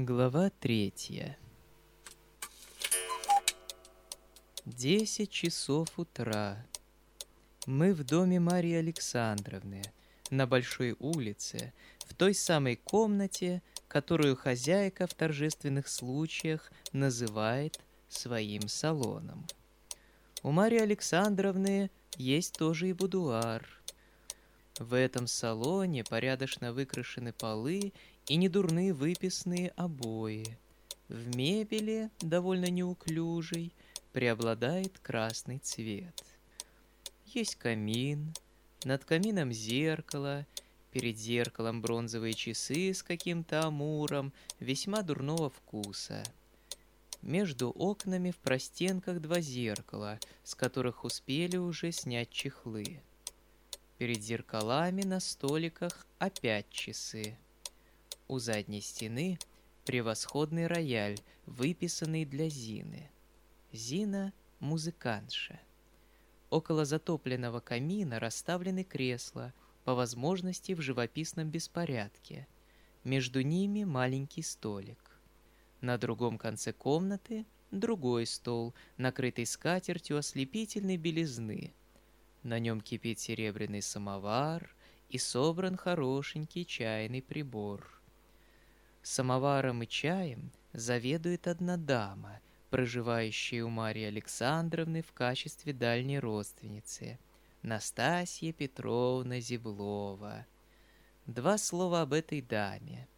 Глава третья. Десять часов утра. Мы в доме Марии Александровны, на Большой улице, в той самой комнате, которую хозяйка в торжественных случаях называет своим салоном. У Марии Александровны есть тоже и будуар. В этом салоне порядочно выкрашены полы и недурные выписные обои. В мебели, довольно неуклюжей, преобладает красный цвет. Есть камин, над камином зеркало, перед зеркалом бронзовые часы с каким-то амуром весьма дурного вкуса. Между окнами в простенках два зеркала, с которых успели уже снять чехлы. Перед зеркалами на столиках опять часы. У задней стены превосходный рояль, выписанный для Зины. Зина — музыкантша. Около затопленного камина расставлены кресла, по возможности в живописном беспорядке. Между ними маленький столик. На другом конце комнаты другой стол, накрытый скатертью ослепительной белизны. На нем кипит серебряный самовар и собран хорошенький чайный прибор. Самоваром и чаем заведует одна дама, проживающая у Марии Александровны в качестве дальней родственницы, Настасья Петровна Зеблова. Два слова об этой даме.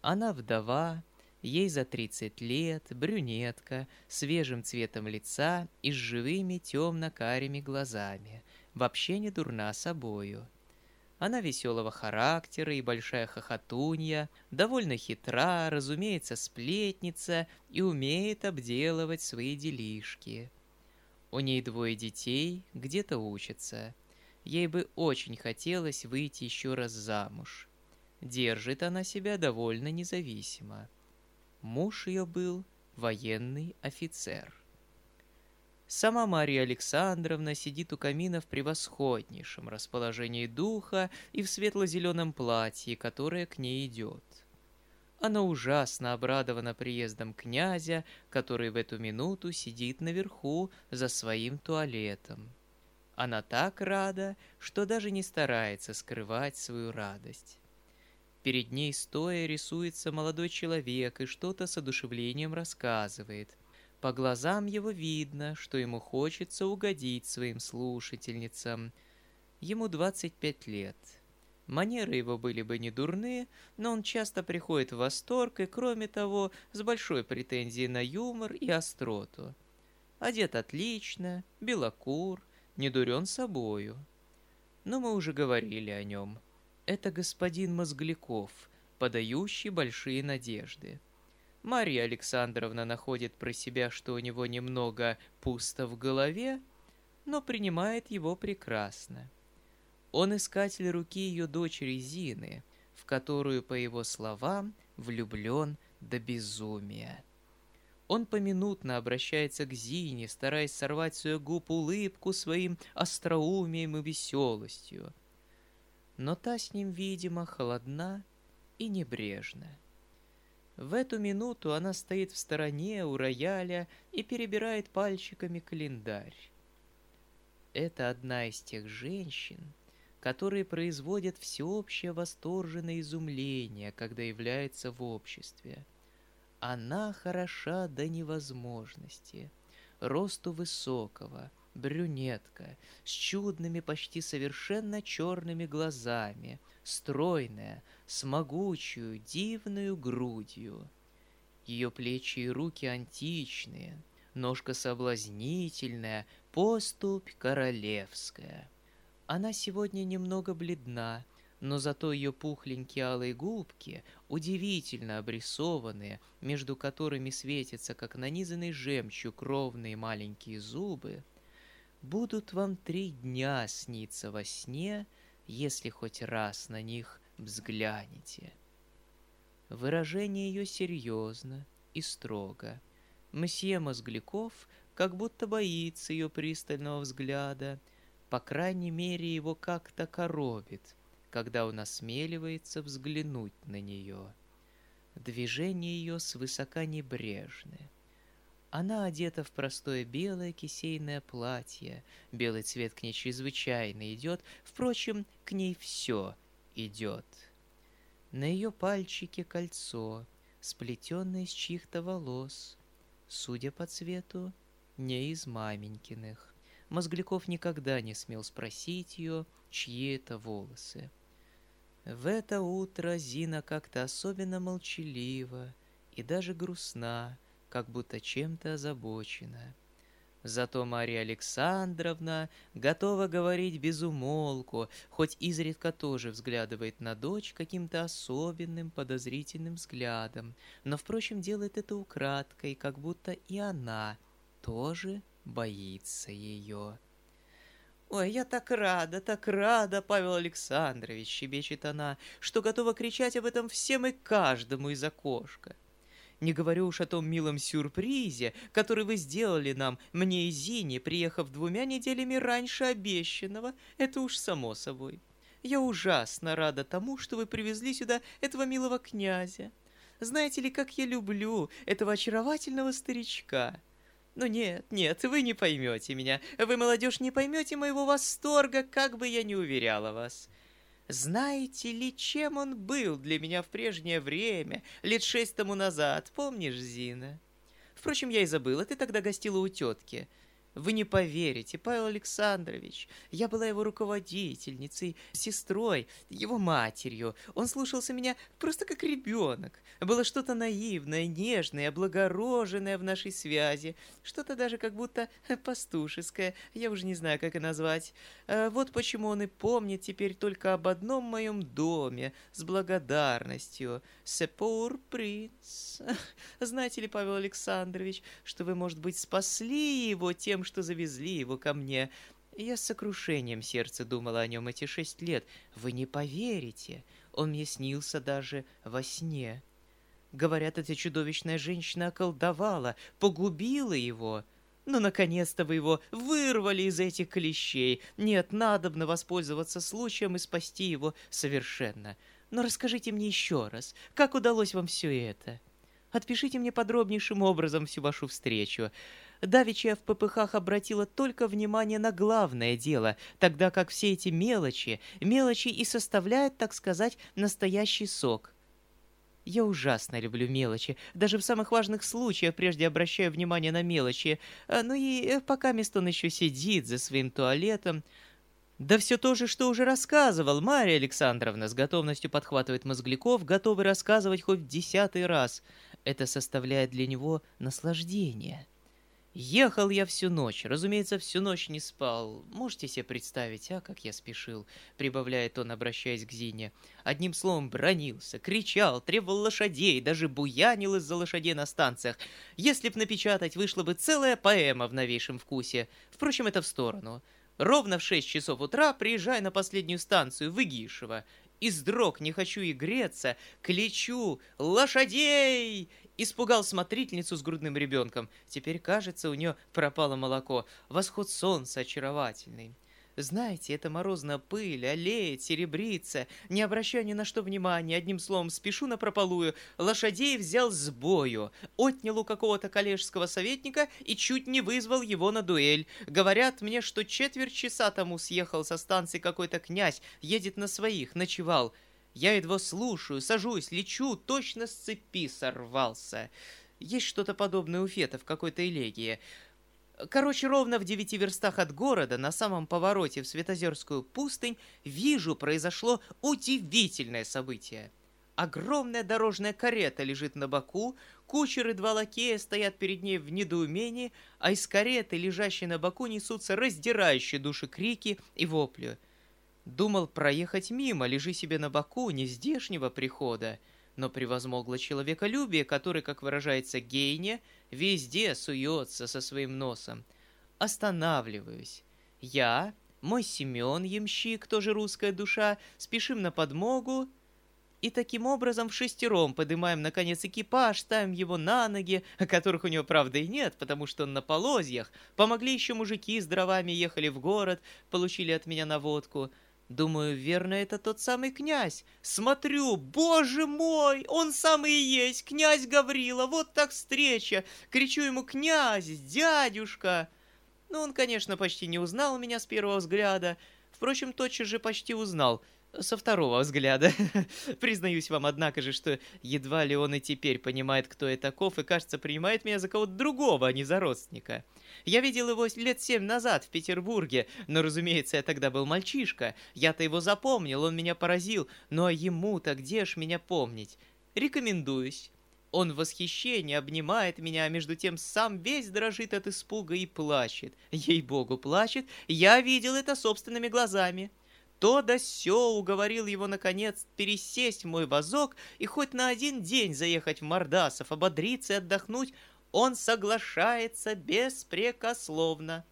Она вдова, Ей за 30 лет, брюнетка, свежим цветом лица и с живыми темно-карими глазами, вообще не дурна собою. Она веселого характера и большая хохотунья, довольно хитра, разумеется, сплетница и умеет обделывать свои делишки. У ней двое детей, где-то учатся. Ей бы очень хотелось выйти еще раз замуж. Держит она себя довольно независимо. Муж ее был военный офицер. Сама Мария Александровна сидит у камина в превосходнейшем расположении духа и в светло-зеленом платье, которое к ней идет. Она ужасно обрадована приездом князя, который в эту минуту сидит наверху за своим туалетом. Она так рада, что даже не старается скрывать свою радость. Перед ней стоя рисуется молодой человек и что-то с одушевлением рассказывает. По глазам его видно, что ему хочется угодить своим слушательницам. Ему 25 лет. Манеры его были бы не дурны, но он часто приходит в восторг и, кроме того, с большой претензией на юмор и остроту. Одет отлично, белокур, не дурен собою. Но мы уже говорили о нем это господин Мозгляков, подающий большие надежды. Мария Александровна находит про себя, что у него немного пусто в голове, но принимает его прекрасно. Он искатель руки ее дочери Зины, в которую, по его словам, влюблен до безумия. Он поминутно обращается к Зине, стараясь сорвать с ее губ улыбку своим остроумием и веселостью – но та с ним, видимо, холодна и небрежна. В эту минуту она стоит в стороне у рояля и перебирает пальчиками календарь. Это одна из тех женщин, которые производят всеобщее восторженное изумление, когда является в обществе. Она хороша до невозможности, росту высокого, брюнетка, с чудными, почти совершенно черными глазами, стройная, с могучую, дивную грудью. Ее плечи и руки античные, ножка соблазнительная, поступь королевская. Она сегодня немного бледна, но зато ее пухленькие алые губки, удивительно обрисованные, между которыми светятся, как нанизанный жемчуг, ровные маленькие зубы, будут вам три дня сниться во сне, если хоть раз на них взглянете. Выражение ее серьезно и строго. Мсье Мозгляков как будто боится ее пристального взгляда, по крайней мере его как-то коробит, когда он осмеливается взглянуть на нее. движения ее свысока небрежны. Она одета в простое белое кисейное платье. Белый цвет к ней чрезвычайно идет. Впрочем, к ней все идет. На ее пальчике кольцо, сплетенное из чьих-то волос. Судя по цвету, не из маменькиных. Мозгляков никогда не смел спросить ее, чьи это волосы. В это утро Зина как-то особенно молчалива и даже грустна, как будто чем-то озабочена. Зато Мария Александровна готова говорить без умолку, хоть изредка тоже взглядывает на дочь каким-то особенным подозрительным взглядом, но, впрочем, делает это украдкой, как будто и она тоже боится ее. «Ой, я так рада, так рада, Павел Александрович!» — щебечет она, что готова кричать об этом всем и каждому из окошка. Не говорю уж о том милом сюрпризе, который вы сделали нам, мне и Зине, приехав двумя неделями раньше обещанного. Это уж само собой. Я ужасно рада тому, что вы привезли сюда этого милого князя. Знаете ли, как я люблю этого очаровательного старичка. Но нет, нет, вы не поймете меня. Вы, молодежь, не поймете моего восторга, как бы я ни уверяла вас. Знаете ли, чем он был для меня в прежнее время, лет шесть тому назад, помнишь, Зина? Впрочем, я и забыла, ты тогда гостила у тетки. Вы не поверите, Павел Александрович, я была его руководительницей, сестрой, его матерью. Он слушался меня просто как ребенок. Было что-то наивное, нежное, облагороженное в нашей связи, что-то даже как будто пастушеское, я уже не знаю, как и назвать. А вот почему он и помнит теперь только об одном моем доме, с благодарностью. Сепур принц. Знаете ли, Павел Александрович, что вы, может быть, спасли его тем, что завезли его ко мне. Я с сокрушением сердца думала о нем эти шесть лет. Вы не поверите, он мне снился даже во сне. Говорят, эта чудовищная женщина околдовала, погубила его. Ну, наконец-то вы его вырвали из этих клещей. Нет, надобно воспользоваться случаем и спасти его совершенно. Но расскажите мне еще раз, как удалось вам все это? Отпишите мне подробнейшим образом всю вашу встречу. Давича в ППХ обратила только внимание на главное дело, тогда как все эти мелочи, мелочи и составляют, так сказать, настоящий сок. Я ужасно люблю мелочи, даже в самых важных случаях прежде обращаю внимание на мелочи. А, ну и э, пока он еще сидит за своим туалетом, да все то же, что уже рассказывал Мария Александровна, с готовностью подхватывает Мозгляков, готовый рассказывать хоть в десятый раз. Это составляет для него наслаждение. Ехал я всю ночь, разумеется, всю ночь не спал. Можете себе представить, а, как я спешил, прибавляет он, обращаясь к Зине. Одним словом, бронился, кричал, требовал лошадей, даже буянил из-за лошадей на станциях. Если б напечатать, вышла бы целая поэма в новейшем вкусе. Впрочем, это в сторону. Ровно в шесть часов утра приезжай на последнюю станцию, в Игишево. Издрог, не хочу и греться, кличу «Лошадей!» Испугал смотрительницу с грудным ребенком. Теперь, кажется, у нее пропало молоко. Восход солнца очаровательный. Знаете, это морозная пыль, олеет, серебрится. Не обращаю ни на что внимания, одним словом, спешу на прополую. Лошадей взял с бою, отнял у какого-то коллежского советника и чуть не вызвал его на дуэль. Говорят мне, что четверть часа тому съехал со станции какой-то князь, едет на своих, ночевал. Я едва слушаю, сажусь, лечу, точно с цепи сорвался. Есть что-то подобное у Фета в какой-то элегии. Короче, ровно в девяти верстах от города, на самом повороте в Светозерскую пустынь, вижу, произошло удивительное событие. Огромная дорожная карета лежит на боку, кучер и два лакея стоят перед ней в недоумении, а из кареты, лежащей на боку, несутся раздирающие души крики и вопли. Думал проехать мимо, лежи себе на боку, не здешнего прихода. Но превозмогло человеколюбие, который, как выражается Гейне, везде суется со своим носом. Останавливаюсь. Я, мой Семен, ямщик, тоже русская душа, спешим на подмогу, и таким образом в шестером поднимаем, наконец, экипаж, ставим его на ноги, которых у него, правда, и нет, потому что он на полозьях. Помогли еще мужики с дровами, ехали в город, получили от меня наводку. Думаю, верно, это тот самый князь. Смотрю, боже мой, он самый и есть, князь Гаврила, вот так встреча. Кричу ему, князь, дядюшка. Ну, он, конечно, почти не узнал меня с первого взгляда. Впрочем, тотчас же почти узнал — со второго взгляда. Признаюсь вам, однако же, что едва ли он и теперь понимает, кто я таков, и, кажется, принимает меня за кого-то другого, а не за родственника. Я видел его лет семь назад в Петербурге, но, разумеется, я тогда был мальчишка. Я-то его запомнил, он меня поразил, ну а ему-то где ж меня помнить? Рекомендуюсь. Он в восхищении обнимает меня, а между тем сам весь дрожит от испуга и плачет. Ей-богу, плачет. Я видел это собственными глазами. То да сё уговорил его, наконец, пересесть в мой вазок и хоть на один день заехать в Мордасов, ободриться и отдохнуть, он соглашается беспрекословно.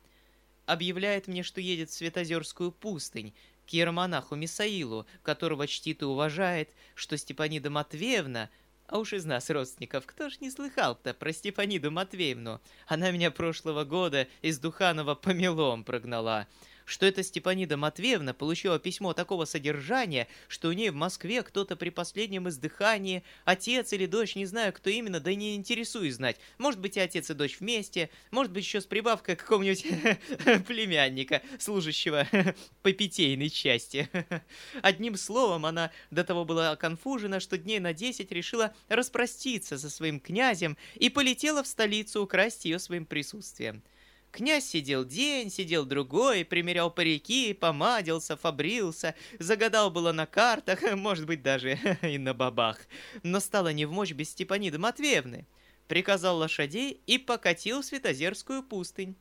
Объявляет мне, что едет в Светозерскую пустынь, к иеромонаху Мисаилу, которого чтит и уважает, что Степанида Матвеевна а уж из нас, родственников, кто ж не слыхал-то про Степаниду Матвеевну? Она меня прошлого года из Духанова помелом прогнала что эта Степанида Матвеевна получила письмо такого содержания, что у ней в Москве кто-то при последнем издыхании, отец или дочь, не знаю, кто именно, да не интересуюсь знать. Может быть, и отец и дочь вместе, может быть, еще с прибавкой какого-нибудь племянника, служащего по питейной части. Одним словом, она до того была конфужена, что дней на десять решила распроститься со своим князем и полетела в столицу украсть ее своим присутствием. Князь сидел день, сидел другой, примерял парики, помадился, фабрился, загадал было на картах, может быть, даже и на бабах. Но стало не в мощь без Степаниды Матвеевны. Приказал лошадей и покатил в Светозерскую пустынь.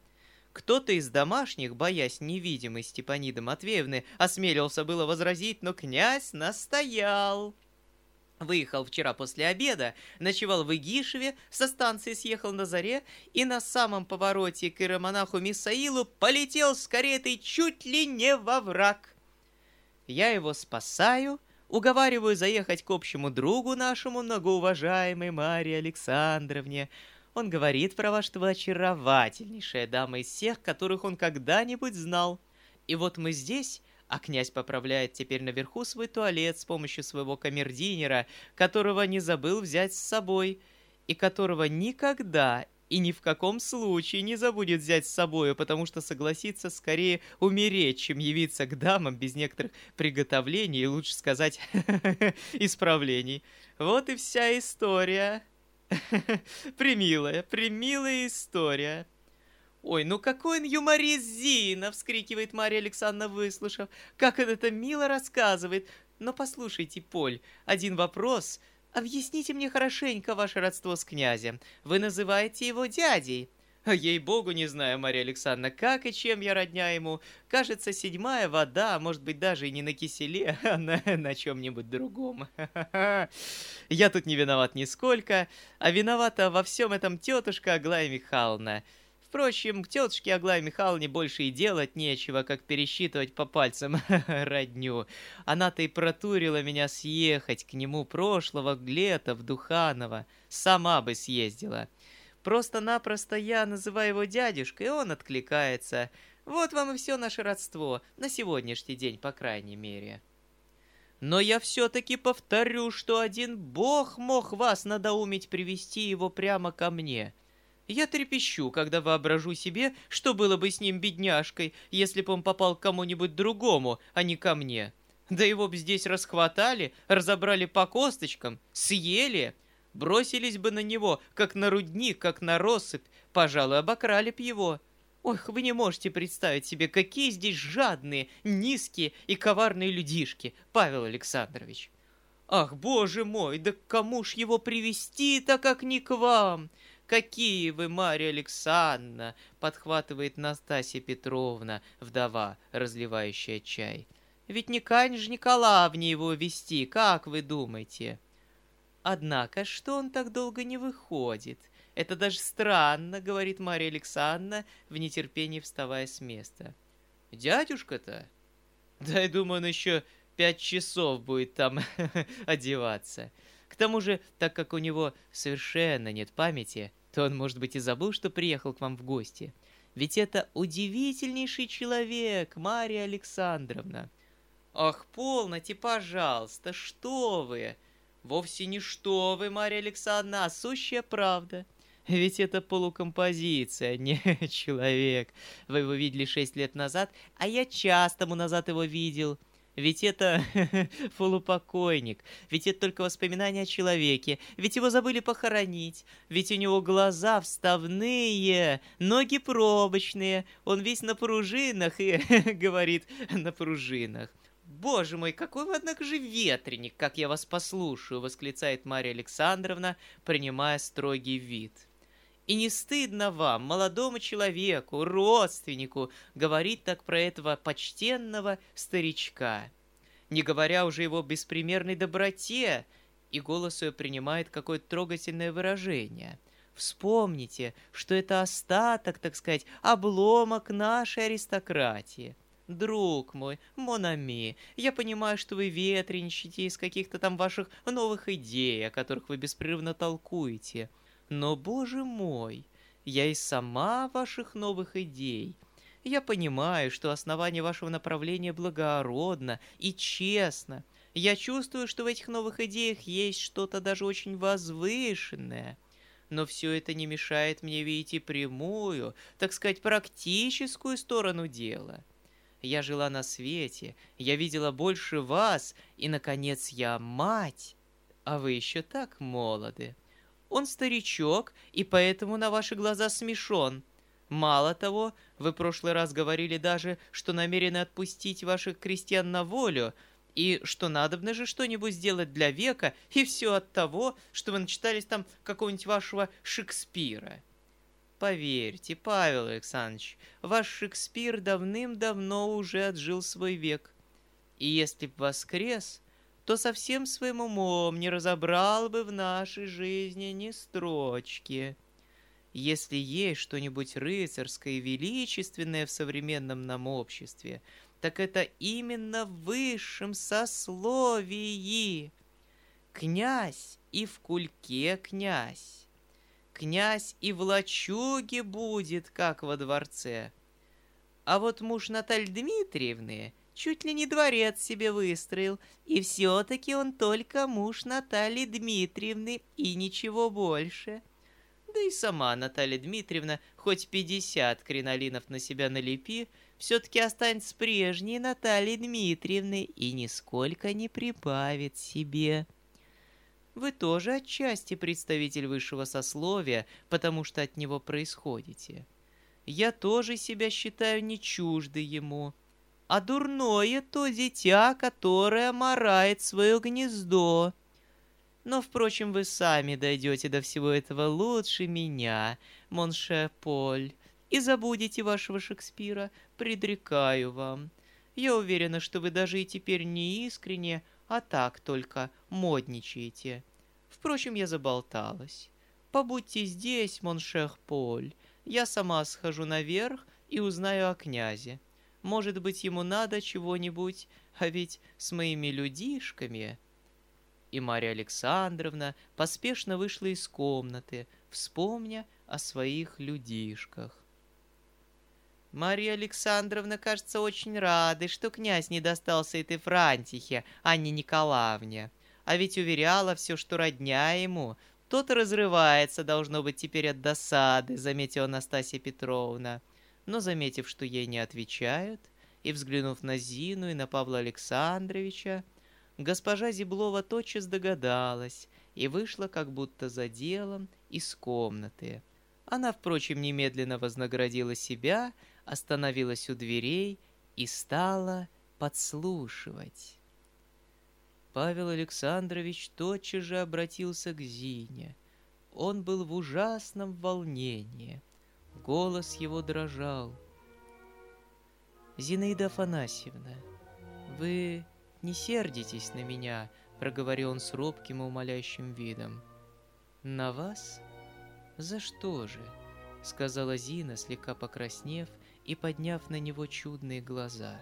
Кто-то из домашних, боясь невидимой Степаниды Матвеевны, осмелился было возразить, но князь настоял. Выехал вчера после обеда, ночевал в Игишеве, со станции съехал на заре и на самом повороте к иеромонаху Мисаилу полетел с каретой чуть ли не во враг. Я его спасаю, уговариваю заехать к общему другу нашему многоуважаемой Марии Александровне. Он говорит про вас, что вы очаровательнейшая дама из всех, которых он когда-нибудь знал. И вот мы здесь, а князь поправляет теперь наверху свой туалет с помощью своего камердинера, которого не забыл взять с собой, и которого никогда и ни в каком случае не забудет взять с собой, потому что согласится скорее умереть, чем явиться к дамам без некоторых приготовлений лучше сказать, исправлений. Вот и вся история. Примилая, примилая история. «Ой, ну какой он юморист, Зина!» — вскрикивает Мария Александровна, выслушав. «Как он это мило рассказывает! Но послушайте, Поль, один вопрос. Объясните мне хорошенько ваше родство с князем. Вы называете его дядей». Ей-богу, не знаю, Мария Александровна, как и чем я родня ему. Кажется, седьмая вода, может быть, даже и не на киселе, а на, на чем-нибудь другом. Я тут не виноват нисколько, а виновата во всем этом тетушка Аглая Михайловна. Впрочем, к тетушке Аглае Михайловне больше и делать нечего, как пересчитывать по пальцам родню. Она-то и протурила меня съехать к нему прошлого лета в Духаново. Сама бы съездила. Просто-напросто я называю его дядюшкой, и он откликается. Вот вам и все наше родство, на сегодняшний день, по крайней мере. Но я все-таки повторю, что один бог мог вас надоумить привести его прямо ко мне — я трепещу, когда воображу себе, что было бы с ним бедняжкой, если бы он попал к кому-нибудь другому, а не ко мне. Да его бы здесь расхватали, разобрали по косточкам, съели, бросились бы на него, как на рудник, как на россыпь, пожалуй, обокрали б его. Ох, вы не можете представить себе, какие здесь жадные, низкие и коварные людишки, Павел Александрович. Ах, боже мой, да кому ж его привести-то, как не к вам? Какие вы, Марья Александровна!» — подхватывает Настасья Петровна, вдова, разливающая чай. «Ведь не Кань же Николаевне его вести, как вы думаете?» «Однако, что он так долго не выходит? Это даже странно», — говорит Марья Александровна, в нетерпении вставая с места. «Дядюшка-то? Да, я думаю, он еще пять часов будет там одеваться. К тому же, так как у него совершенно нет памяти, то он, может быть, и забыл, что приехал к вам в гости. Ведь это удивительнейший человек, Мария Александровна. Ах, полноте, пожалуйста, что вы? Вовсе не что вы, Марья Александровна, а сущая правда. Ведь это полукомпозиция, не человек. Вы его видели шесть лет назад, а я час тому назад его видел. Ведь это полупокойник, ведь это только воспоминание о человеке, ведь его забыли похоронить, ведь у него глаза вставные, ноги пробочные, он весь на пружинах и говорит на пружинах. «Боже мой, какой вы, однако же, ветреник, как я вас послушаю!» — восклицает Марья Александровна, принимая строгий вид. И не стыдно вам, молодому человеку, родственнику, говорить так про этого почтенного старичка, не говоря уже его беспримерной доброте, и голос ее принимает какое-то трогательное выражение. Вспомните, что это остаток, так сказать, обломок нашей аристократии. Друг мой, Монами, я понимаю, что вы ветреничаете из каких-то там ваших новых идей, о которых вы беспрерывно толкуете – но, боже мой, я и сама ваших новых идей. Я понимаю, что основание вашего направления благородно и честно. Я чувствую, что в этих новых идеях есть что-то даже очень возвышенное. Но все это не мешает мне видеть и прямую, так сказать, практическую сторону дела. Я жила на свете, я видела больше вас, и, наконец, я мать, а вы еще так молоды. Он старичок, и поэтому на ваши глаза смешон. Мало того, вы в прошлый раз говорили даже, что намерены отпустить ваших крестьян на волю, и что надобно же что-нибудь сделать для века, и все от того, что вы начитались там какого-нибудь вашего Шекспира. Поверьте, Павел Александрович, ваш Шекспир давным-давно уже отжил свой век. И если б воскрес, то совсем своим умом не разобрал бы в нашей жизни ни строчки. Если есть что-нибудь рыцарское и величественное в современном нам обществе, так это именно в высшем сословии. Князь и в кульке князь. Князь и в лачуге будет, как во дворце. А вот муж Натальи Дмитриевны — чуть ли не дворец себе выстроил, и все-таки он только муж Натальи Дмитриевны и ничего больше. Да и сама Наталья Дмитриевна, хоть пятьдесят кринолинов на себя налепи, все-таки останется прежней Натальей Дмитриевной и нисколько не прибавит себе. Вы тоже отчасти представитель высшего сословия, потому что от него происходите. Я тоже себя считаю не чуждой ему, — а дурное то дитя, которое морает свое гнездо. Но, впрочем, вы сами дойдете до всего этого лучше меня, Монше Поль, и забудете вашего Шекспира, предрекаю вам. Я уверена, что вы даже и теперь не искренне, а так только модничаете. Впрочем, я заболталась. Побудьте здесь, Моншех Поль. Я сама схожу наверх и узнаю о князе. Может быть, ему надо чего-нибудь, а ведь с моими людишками...» И Марья Александровна поспешно вышла из комнаты, вспомня о своих людишках. Марья Александровна, кажется, очень рада, что князь не достался этой Франтихе, Анне Николаевне. А ведь уверяла все, что родня ему. Тот разрывается, должно быть, теперь от досады, заметила Анастасия Петровна но, заметив, что ей не отвечают, и взглянув на Зину и на Павла Александровича, госпожа Зиблова тотчас догадалась и вышла как будто за делом из комнаты. Она, впрочем, немедленно вознаградила себя, остановилась у дверей и стала подслушивать. Павел Александрович тотчас же обратился к Зине. Он был в ужасном волнении — Голос его дрожал. «Зинаида Афанасьевна, вы не сердитесь на меня», — проговорил он с робким и умоляющим видом. «На вас? За что же?» — сказала Зина, слегка покраснев и подняв на него чудные глаза.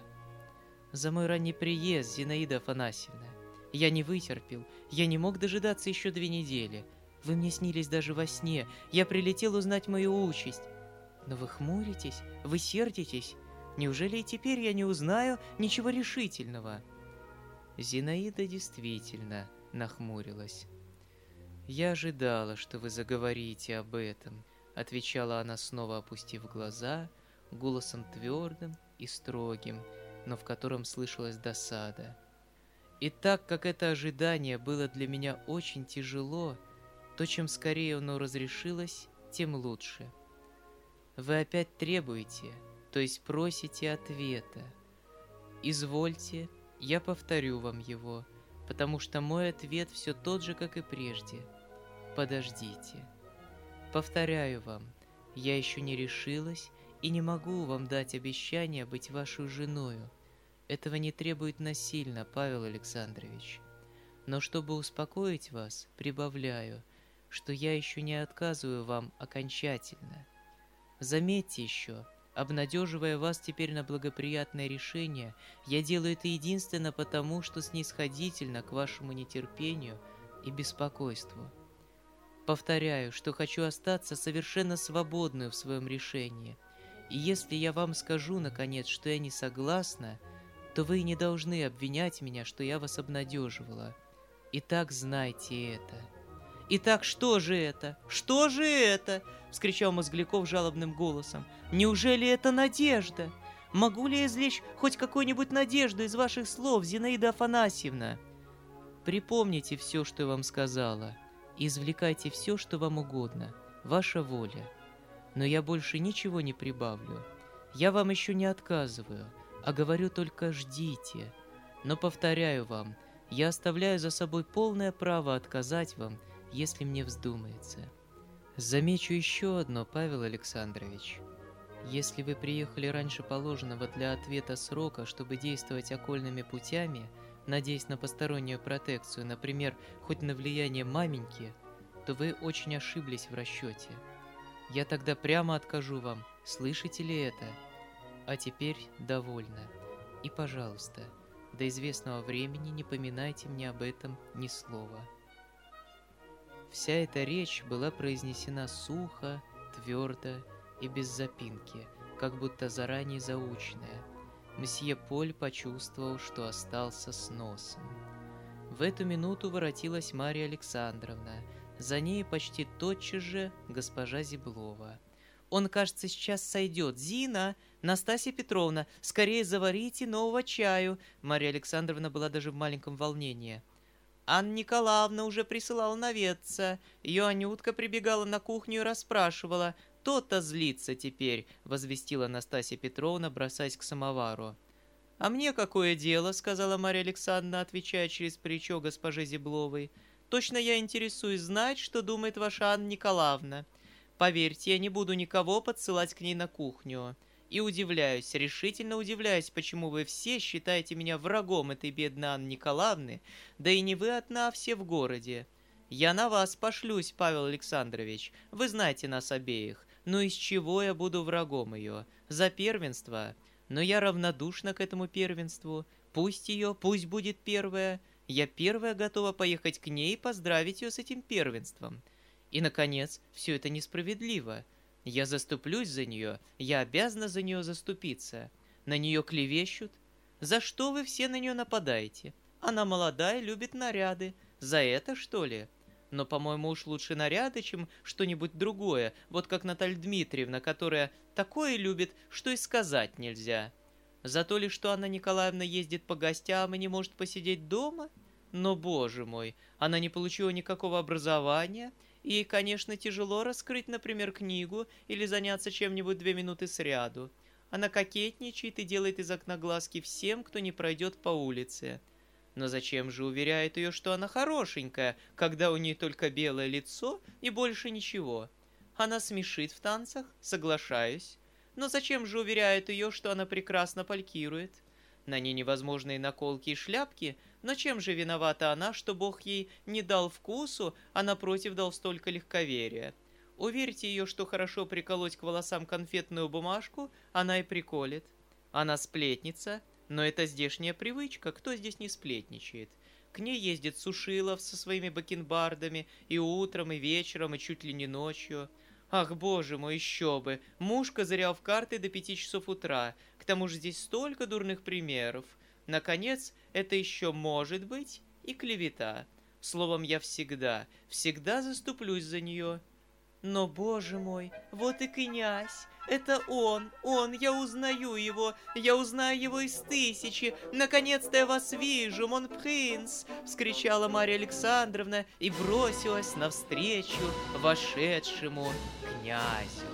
«За мой ранний приезд, Зинаида Афанасьевна. Я не вытерпел, я не мог дожидаться еще две недели. Вы мне снились даже во сне, я прилетел узнать мою участь. Но вы хмуритесь, вы сердитесь. Неужели и теперь я не узнаю ничего решительного? Зинаида действительно нахмурилась. «Я ожидала, что вы заговорите об этом», — отвечала она, снова опустив глаза, голосом твердым и строгим, но в котором слышалась досада. И так как это ожидание было для меня очень тяжело, то чем скорее оно разрешилось, тем лучше. Вы опять требуете, то есть просите ответа. Извольте, я повторю вам его, потому что мой ответ все тот же, как и прежде. Подождите. Повторяю вам, я еще не решилась и не могу вам дать обещание быть вашей женою. Этого не требует насильно, Павел Александрович. Но чтобы успокоить вас, прибавляю, что я еще не отказываю вам окончательно. Заметьте еще, обнадеживая вас теперь на благоприятное решение, я делаю это единственно потому, что снисходительно к вашему нетерпению и беспокойству. Повторяю, что хочу остаться совершенно свободной в своем решении – и если я вам скажу, наконец, что я не согласна, то вы не должны обвинять меня, что я вас обнадеживала. Итак, знайте это. «Итак, что же это? Что же это?» — вскричал Мозгляков жалобным голосом. «Неужели это надежда? Могу ли я извлечь хоть какую-нибудь надежду из ваших слов, Зинаида Афанасьевна?» «Припомните все, что я вам сказала, извлекайте все, что вам угодно. Ваша воля но я больше ничего не прибавлю. Я вам еще не отказываю, а говорю только ждите. Но повторяю вам, я оставляю за собой полное право отказать вам, если мне вздумается. Замечу еще одно, Павел Александрович. Если вы приехали раньше положенного для ответа срока, чтобы действовать окольными путями, надеясь на постороннюю протекцию, например, хоть на влияние маменьки, то вы очень ошиблись в расчете – я тогда прямо откажу вам, слышите ли это? А теперь довольно. И, пожалуйста, до известного времени не поминайте мне об этом ни слова. Вся эта речь была произнесена сухо, твердо и без запинки, как будто заранее заученная. Месье Поль почувствовал, что остался с носом. В эту минуту воротилась Марья Александровна – за ней почти тотчас же госпожа Зиблова. «Он, кажется, сейчас сойдет. Зина! Настасья Петровна, скорее заварите нового чаю!» Мария Александровна была даже в маленьком волнении. Анна Николаевна уже присылала наведаться. Ее Анютка прибегала на кухню и расспрашивала. «То-то злится теперь», — возвестила Настасья Петровна, бросаясь к самовару. «А мне какое дело?» — сказала Мария Александровна, отвечая через плечо госпоже Зибловой. Точно я интересуюсь знать, что думает ваша Анна Николаевна. Поверьте, я не буду никого подсылать к ней на кухню. И удивляюсь, решительно удивляюсь, почему вы все считаете меня врагом этой бедной Анны Николаевны, да и не вы одна, а все в городе. Я на вас пошлюсь, Павел Александрович, вы знаете нас обеих. Но из чего я буду врагом ее? За первенство? Но я равнодушна к этому первенству. Пусть ее, пусть будет первая. Я первая готова поехать к ней и поздравить ее с этим первенством. И, наконец, все это несправедливо. Я заступлюсь за нее, я обязана за нее заступиться. На нее клевещут. За что вы все на нее нападаете? Она молодая, любит наряды. За это, что ли? Но, по-моему, уж лучше наряды, чем что-нибудь другое, вот как Наталья Дмитриевна, которая такое любит, что и сказать нельзя. За то ли, что Анна Николаевна ездит по гостям и не может посидеть дома? Но, боже мой, она не получила никакого образования, и, конечно, тяжело раскрыть, например, книгу или заняться чем-нибудь две минуты сряду. Она кокетничает и делает из окна глазки всем, кто не пройдет по улице. Но зачем же уверяет ее, что она хорошенькая, когда у нее только белое лицо и больше ничего? Она смешит в танцах, соглашаюсь. Но зачем же уверяет ее, что она прекрасно полькирует? На ней невозможные наколки и шляпки, но чем же виновата она, что Бог ей не дал вкусу, а напротив дал столько легковерия? Уверьте ее, что хорошо приколоть к волосам конфетную бумажку, она и приколет. Она сплетница, но это здешняя привычка, кто здесь не сплетничает? К ней ездит Сушилов со своими бакенбардами и утром, и вечером, и чуть ли не ночью – Ах, боже мой, еще бы. Муж козырял в карты до пяти часов утра. К тому же здесь столько дурных примеров. Наконец, это еще может быть и клевета. Словом, я всегда, всегда заступлюсь за нее. Но, боже мой, вот и князь. Это он, он, я узнаю его, я узнаю его из тысячи. Наконец-то я вас вижу, мон принц!» — вскричала Марья Александровна и бросилась навстречу вошедшему князю.